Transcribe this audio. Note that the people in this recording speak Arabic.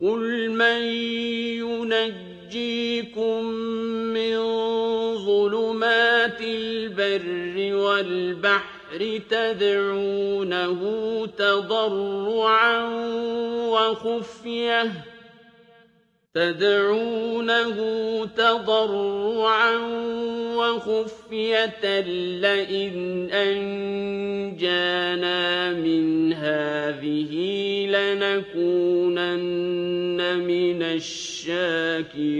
قُلْ مَن يُنَجِّيكُم مِّن ظُلُمَاتِ الْبَرِّ وَالْبَحْرِ تَدْعُونَهُ تَضَرُّعًا وَخُفْيَةً لَّئِنْ أَنجَانَا مِنْ هَٰذِهِ لَنَكُونَنَّ مِنَ الشَّاكِرِينَ.